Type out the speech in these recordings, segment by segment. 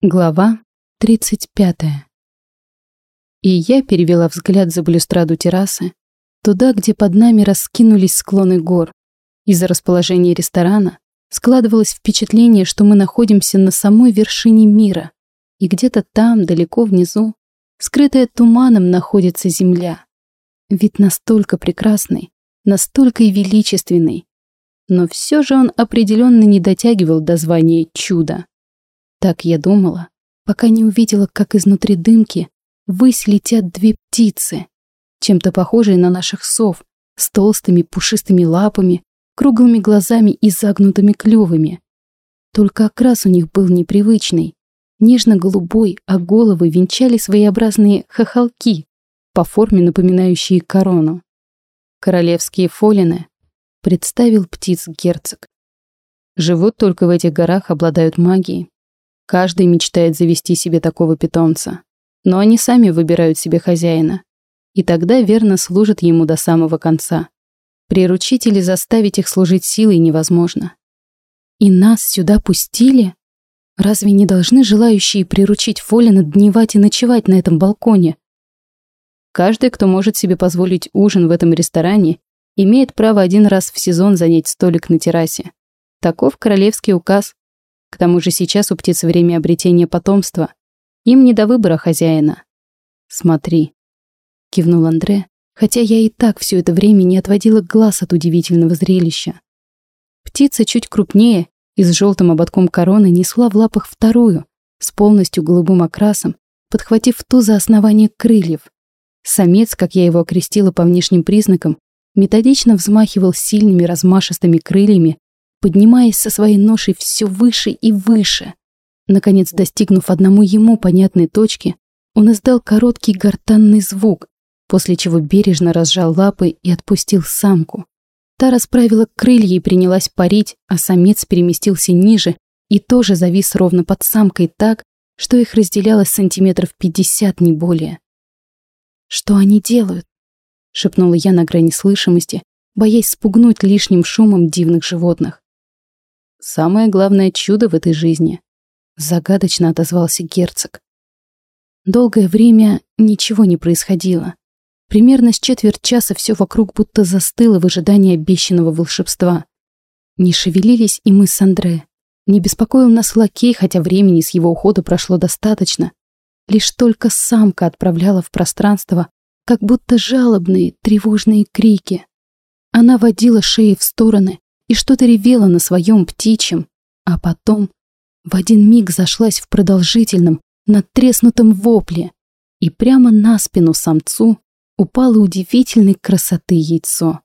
Глава 35. И я перевела взгляд за балюстраду террасы, туда, где под нами раскинулись склоны гор. Из-за расположения ресторана складывалось впечатление, что мы находимся на самой вершине мира, и где-то там, далеко внизу, скрытая туманом, находится земля. Вид настолько прекрасный, настолько и величественный, но все же он определенно не дотягивал до звания чуда. Так я думала, пока не увидела, как изнутри дымки ввысь летят две птицы, чем-то похожие на наших сов, с толстыми пушистыми лапами, круглыми глазами и загнутыми клювами. Только окрас у них был непривычный, нежно-голубой, а головы венчали своеобразные хохолки, по форме напоминающие корону. Королевские фолины представил птиц герцог. Живут только в этих горах, обладают магией, Каждый мечтает завести себе такого питомца. Но они сами выбирают себе хозяина. И тогда верно служат ему до самого конца. Приручить или заставить их служить силой невозможно. И нас сюда пустили? Разве не должны желающие приручить Фолина дневать и ночевать на этом балконе? Каждый, кто может себе позволить ужин в этом ресторане, имеет право один раз в сезон занять столик на террасе. Таков королевский указ, к тому же сейчас у птиц время обретения потомства. Им не до выбора хозяина. «Смотри», — кивнул Андре, хотя я и так все это время не отводила глаз от удивительного зрелища. Птица чуть крупнее и с желтым ободком короны несла в лапах вторую, с полностью голубым окрасом, подхватив ту за основание крыльев. Самец, как я его окрестила по внешним признакам, методично взмахивал сильными размашистыми крыльями, поднимаясь со своей ношей все выше и выше. Наконец, достигнув одному ему понятной точки, он издал короткий гортанный звук, после чего бережно разжал лапы и отпустил самку. Та расправила крылья и принялась парить, а самец переместился ниже и тоже завис ровно под самкой так, что их разделяло сантиметров пятьдесят, не более. «Что они делают?» — шепнула я на грани слышимости, боясь спугнуть лишним шумом дивных животных. Самое главное чудо в этой жизни. Загадочно отозвался герцог. Долгое время ничего не происходило. Примерно с четверть часа все вокруг будто застыло в ожидании обещанного волшебства. Не шевелились и мы с Андре. Не беспокоил нас лакей, хотя времени с его ухода прошло достаточно. Лишь только самка отправляла в пространство как будто жалобные, тревожные крики. Она водила шеи в стороны, и что-то ревела на своем птичьем, а потом в один миг зашлась в продолжительном, надтреснутом вопле, и прямо на спину самцу упало удивительной красоты яйцо.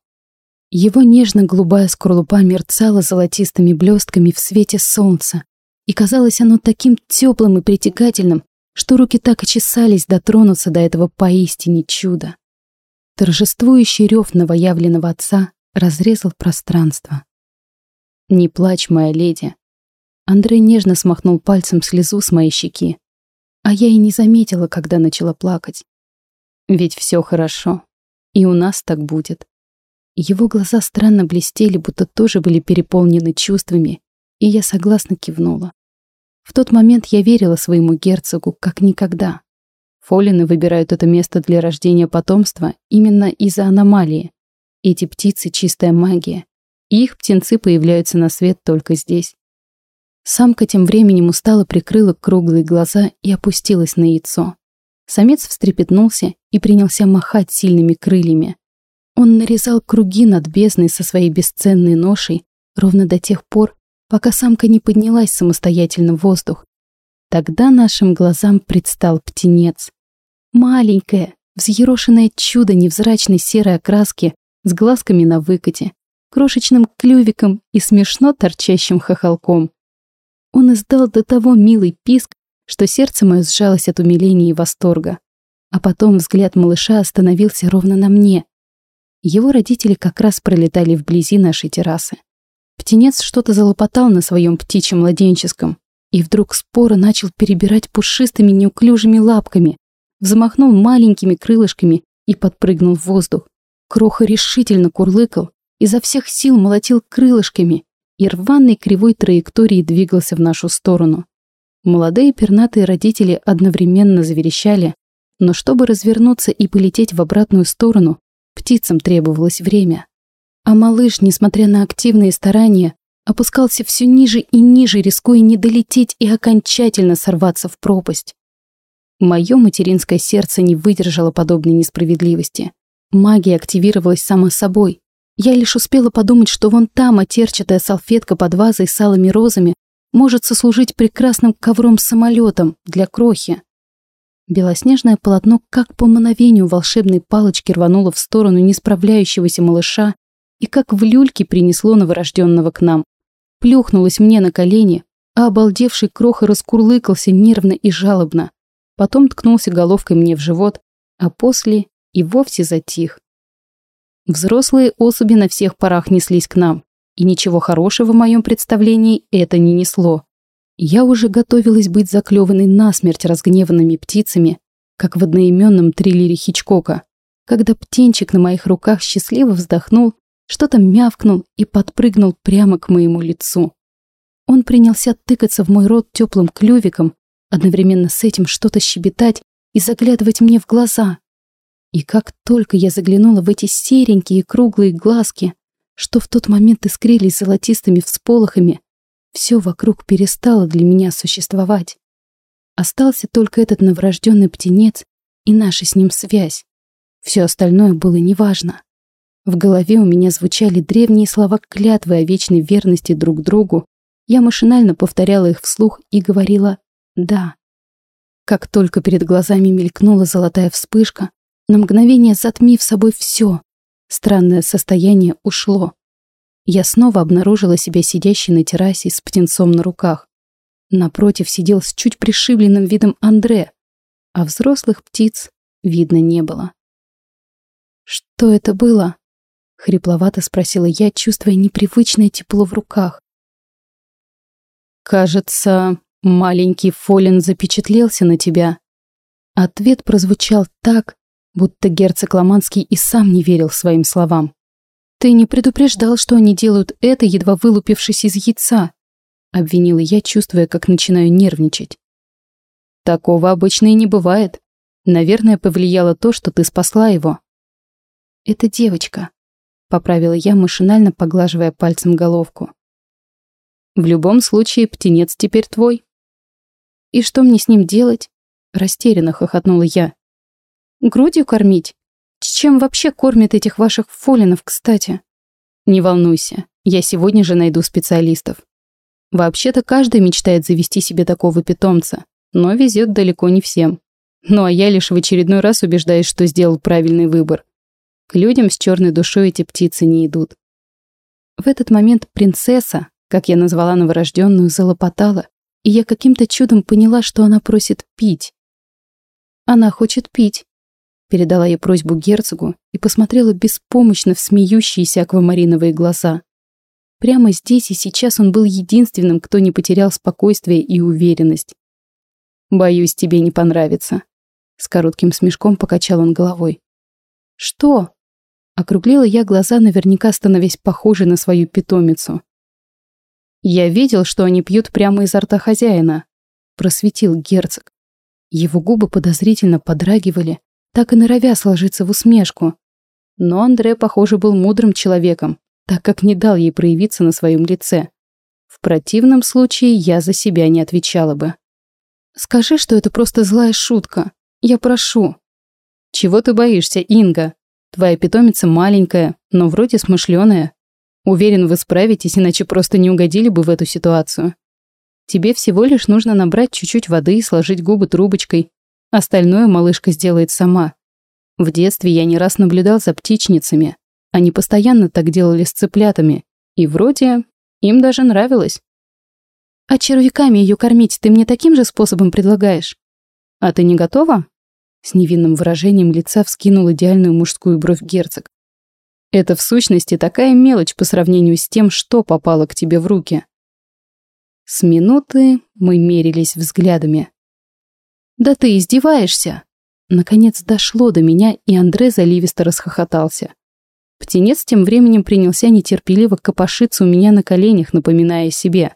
Его нежно-голубая скорлупа мерцала золотистыми блестками в свете солнца, и казалось оно таким теплым и притягательным, что руки так и чесались дотронуться до этого поистине чуда. Торжествующий рев новоявленного отца разрезал пространство. «Не плачь, моя леди». Андрей нежно смахнул пальцем слезу с моей щеки. А я и не заметила, когда начала плакать. Ведь все хорошо. И у нас так будет. Его глаза странно блестели, будто тоже были переполнены чувствами, и я согласно кивнула. В тот момент я верила своему герцогу как никогда. Фолины выбирают это место для рождения потомства именно из-за аномалии. Эти птицы — чистая магия, их птенцы появляются на свет только здесь. Самка тем временем устало прикрыла круглые глаза и опустилась на яйцо. Самец встрепетнулся и принялся махать сильными крыльями. Он нарезал круги над бездной со своей бесценной ношей ровно до тех пор, пока самка не поднялась самостоятельно в воздух. Тогда нашим глазам предстал птенец. Маленькое, взъерошенное чудо невзрачной серой окраски с глазками на выкате, крошечным клювиком и смешно торчащим хохолком. Он издал до того милый писк, что сердце мое сжалось от умиления и восторга. А потом взгляд малыша остановился ровно на мне. Его родители как раз пролетали вблизи нашей террасы. Птенец что-то залопотал на своем птичьем младенческом и вдруг споро начал перебирать пушистыми неуклюжими лапками, взмахнул маленькими крылышками и подпрыгнул в воздух. Кроха решительно курлыкал, изо всех сил молотил крылышками и рваной кривой траекторией двигался в нашу сторону. Молодые пернатые родители одновременно заверещали, но чтобы развернуться и полететь в обратную сторону, птицам требовалось время. А малыш, несмотря на активные старания, опускался все ниже и ниже, рискуя не долететь и окончательно сорваться в пропасть. Мое материнское сердце не выдержало подобной несправедливости. Магия активировалась сама собой. Я лишь успела подумать, что вон там отерчатая салфетка под вазой с алыми розами может сослужить прекрасным ковром-самолетом для крохи. Белоснежное полотно как по мановению волшебной палочки рвануло в сторону несправляющегося малыша и как в люльке принесло новорожденного к нам. Плюхнулось мне на колени, а обалдевший кроха раскурлыкался нервно и жалобно. Потом ткнулся головкой мне в живот, а после и вовсе затих. Взрослые особи на всех парах неслись к нам и ничего хорошего в моем представлении это не несло. Я уже готовилась быть заклеванной насмерть разгневанными птицами, как в одноименном триллере Хичкока, когда птенчик на моих руках счастливо вздохнул, что-то мявкнул и подпрыгнул прямо к моему лицу. Он принялся тыкаться в мой рот теплым клювиком, одновременно с этим что-то щебетать и заглядывать мне в глаза. И как только я заглянула в эти серенькие круглые глазки, что в тот момент искрились золотистыми всполохами, все вокруг перестало для меня существовать. Остался только этот новорожденный птенец и наша с ним связь. Все остальное было неважно. В голове у меня звучали древние слова клятвы о вечной верности друг другу. Я машинально повторяла их вслух и говорила «да». Как только перед глазами мелькнула золотая вспышка, на мгновение затмив собой все, Странное состояние ушло. Я снова обнаружила себя сидящей на террасе с птенцом на руках. Напротив сидел с чуть пришибленным видом Андре, а взрослых птиц видно не было. «Что это было?» — хрипловато спросила я, чувствуя непривычное тепло в руках. «Кажется, маленький Фолин запечатлелся на тебя». Ответ прозвучал так, будто герцог Ломанский и сам не верил своим словам. «Ты не предупреждал, что они делают это, едва вылупившись из яйца», обвинила я, чувствуя, как начинаю нервничать. «Такого обычно и не бывает. Наверное, повлияло то, что ты спасла его». «Это девочка», — поправила я, машинально поглаживая пальцем головку. «В любом случае, птенец теперь твой». «И что мне с ним делать?» Растерянно хохотнула я. Грудью кормить? Чем вообще кормят этих ваших фолинов, кстати? Не волнуйся, я сегодня же найду специалистов. Вообще-то каждый мечтает завести себе такого питомца, но везет далеко не всем. Ну а я лишь в очередной раз убеждаюсь, что сделал правильный выбор. К людям с черной душой эти птицы не идут. В этот момент принцесса, как я назвала новорожденную, залопотала, и я каким-то чудом поняла, что она просит пить. Она хочет пить, Передала я просьбу герцогу и посмотрела беспомощно в смеющиеся аквамариновые глаза. Прямо здесь и сейчас он был единственным, кто не потерял спокойствие и уверенность. «Боюсь, тебе не понравится». С коротким смешком покачал он головой. «Что?» Округлила я глаза, наверняка становясь похожей на свою питомицу. «Я видел, что они пьют прямо изо рта хозяина», просветил герцог. Его губы подозрительно подрагивали, так и норовя сложиться в усмешку. Но Андре, похоже, был мудрым человеком, так как не дал ей проявиться на своем лице. В противном случае я за себя не отвечала бы. «Скажи, что это просто злая шутка. Я прошу». «Чего ты боишься, Инга? Твоя питомица маленькая, но вроде смышленая. Уверен, вы справитесь, иначе просто не угодили бы в эту ситуацию. Тебе всего лишь нужно набрать чуть-чуть воды и сложить губы трубочкой, Остальное малышка сделает сама. В детстве я не раз наблюдал за птичницами. Они постоянно так делали с цыплятами. И вроде им даже нравилось. А червяками ее кормить ты мне таким же способом предлагаешь? А ты не готова? С невинным выражением лица вскинул идеальную мужскую бровь герцог. Это в сущности такая мелочь по сравнению с тем, что попало к тебе в руки. С минуты мы мерились взглядами. «Да ты издеваешься!» Наконец дошло до меня, и Андре заливисто расхохотался. Птенец тем временем принялся нетерпеливо копошиться у меня на коленях, напоминая себе.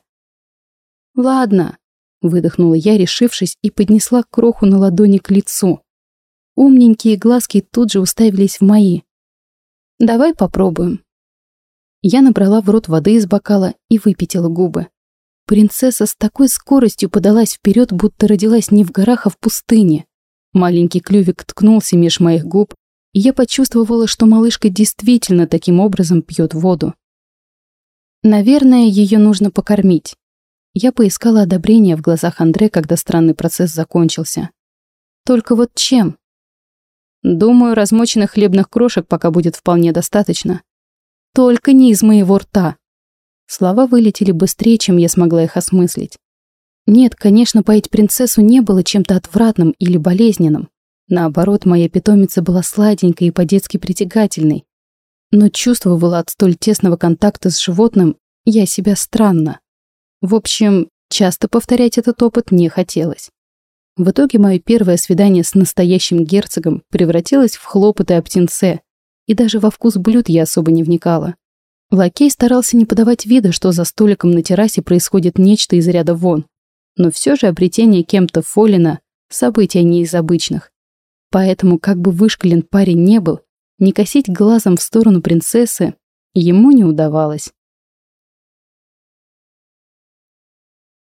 «Ладно», Выдохнула я, решившись, и поднесла кроху на ладони к лицу. Умненькие глазки тут же уставились в мои. «Давай попробуем». Я набрала в рот воды из бокала и выпятила губы. Принцесса с такой скоростью подалась вперед, будто родилась не в горах, а в пустыне. Маленький клювик ткнулся меж моих губ, и я почувствовала, что малышка действительно таким образом пьет воду. Наверное, ее нужно покормить. Я поискала одобрение в глазах Андре, когда странный процесс закончился. Только вот чем? Думаю, размоченных хлебных крошек пока будет вполне достаточно. Только не из моего рта. Слова вылетели быстрее, чем я смогла их осмыслить. Нет, конечно, поить принцессу не было чем-то отвратным или болезненным. Наоборот, моя питомица была сладенькой и по-детски притягательной. Но чувствовала от столь тесного контакта с животным я себя странно. В общем, часто повторять этот опыт не хотелось. В итоге мое первое свидание с настоящим герцогом превратилось в хлопоты об птенце, и даже во вкус блюд я особо не вникала. Лакей старался не подавать вида, что за столиком на террасе происходит нечто из ряда вон. Но все же обретение кем-то Фолина – событие не из обычных. Поэтому, как бы вышкален парень не был, не косить глазом в сторону принцессы ему не удавалось.